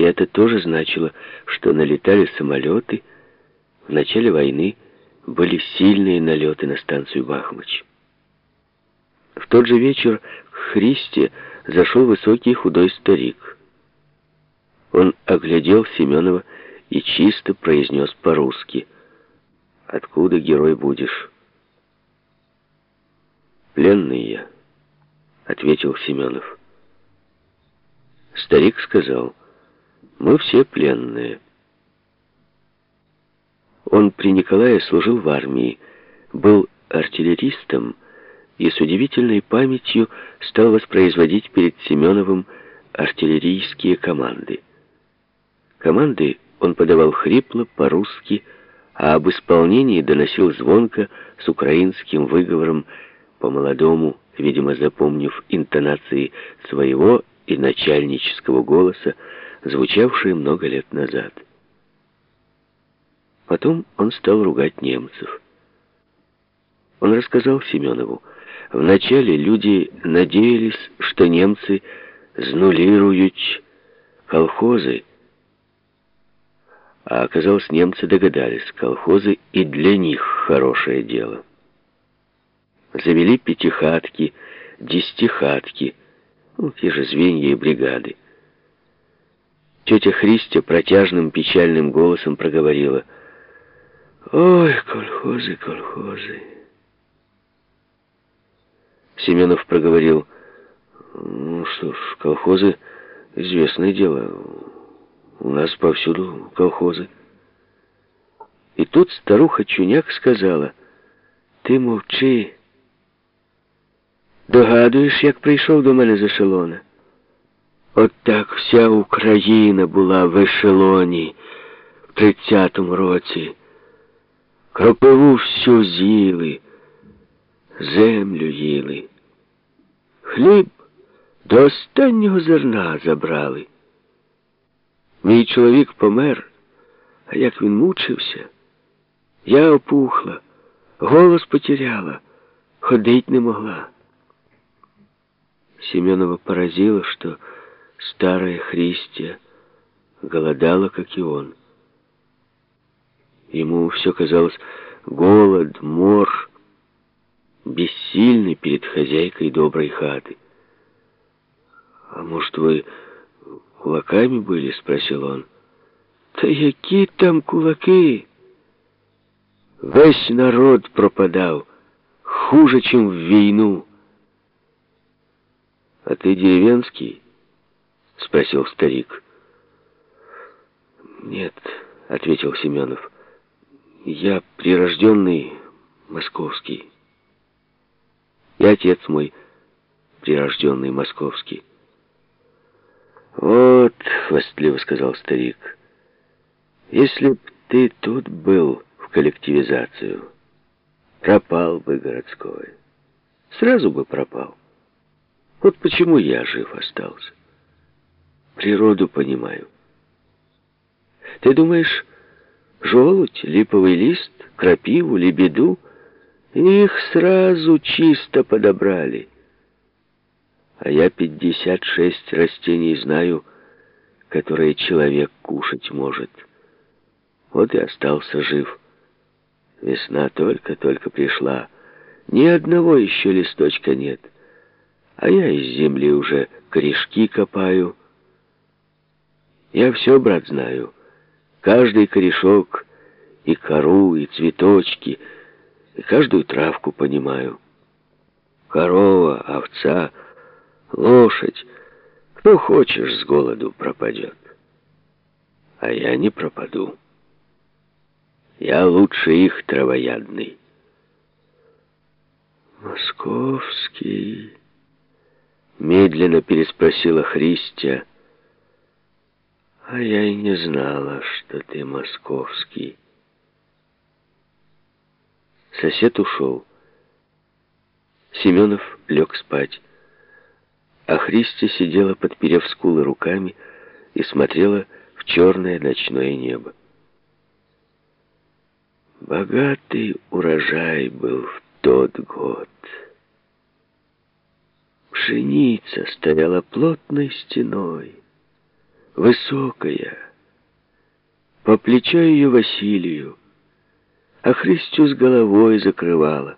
И это тоже значило, что налетали самолеты. В начале войны были сильные налеты на станцию Бахмач. В тот же вечер к Христе зашел высокий худой старик. Он оглядел Семенова и чисто произнес по-русски. «Откуда герой будешь?» «Пленный я», — ответил Семенов. Старик сказал, «Мы все пленные». Он при Николае служил в армии, был артиллеристом и с удивительной памятью стал воспроизводить перед Семеновым артиллерийские команды. Команды он подавал хрипло, по-русски, а об исполнении доносил звонко с украинским выговором по-молодому, видимо, запомнив интонации своего и начальнического голоса, звучавшие много лет назад. Потом он стал ругать немцев. Он рассказал Семенову, вначале люди надеялись, что немцы знулируют колхозы, а оказалось, немцы догадались, колхозы и для них хорошее дело. Завели пятихатки, десятихатки, ну, те же звенья и бригады. Тетя Христя протяжным печальным голосом проговорила — Ой, колхозы, колхозы. Семенов проговорил, ну что ж, колхозы — известное дело. У нас повсюду колхозы. И тут старуха Чуняк сказала, ты мовчи. Догадуєш, як прийшов до мене з ешелона? От так вся Україна була в ешелоні в 30-му році. Кропиву всю з'їли, землю їли. Хліб до останнього зерна забрали. Мій чоловік помер, а як він мучився, я опухла, голос потеряла, ходить не могла. Семенова поразило, что старая Христия голодала, как и он. Ему все казалось голод, мор, бессильный перед хозяйкой доброй хаты. «А может, вы кулаками были?» — спросил он. «Та які там кулаки?» Весь народ пропадал, хуже, чем в войну. «А ты деревенский?» — спросил старик. «Нет», — ответил Семенов. Я прирожденный московский. И отец мой прирожденный московский. «Вот», — хвастливо сказал старик, — «если б ты тут был в коллективизацию, пропал бы городской. Сразу бы пропал. Вот почему я жив остался. Природу понимаю. Ты думаешь, желудь, липовый лист, крапиву, лебеду. Их сразу чисто подобрали. А я пятьдесят шесть растений знаю, которые человек кушать может. Вот и остался жив. Весна только-только пришла. Ни одного еще листочка нет. А я из земли уже корешки копаю. Я все, брат, знаю. Каждый корешок, и кору, и цветочки, и каждую травку понимаю. Корова, овца, лошадь, кто хочешь с голоду пропадет. А я не пропаду. Я лучше их травоядный. «Московский?» Медленно переспросила Христия. А я и не знала, что ты московский. Сосед ушел. Семенов лег спать. А Христи сидела, подперев скулы руками, и смотрела в черное ночное небо. Богатый урожай был в тот год. Пшеница стояла плотной стеной. Высокая, по плечо ее Василию, а Христю с головой закрывала.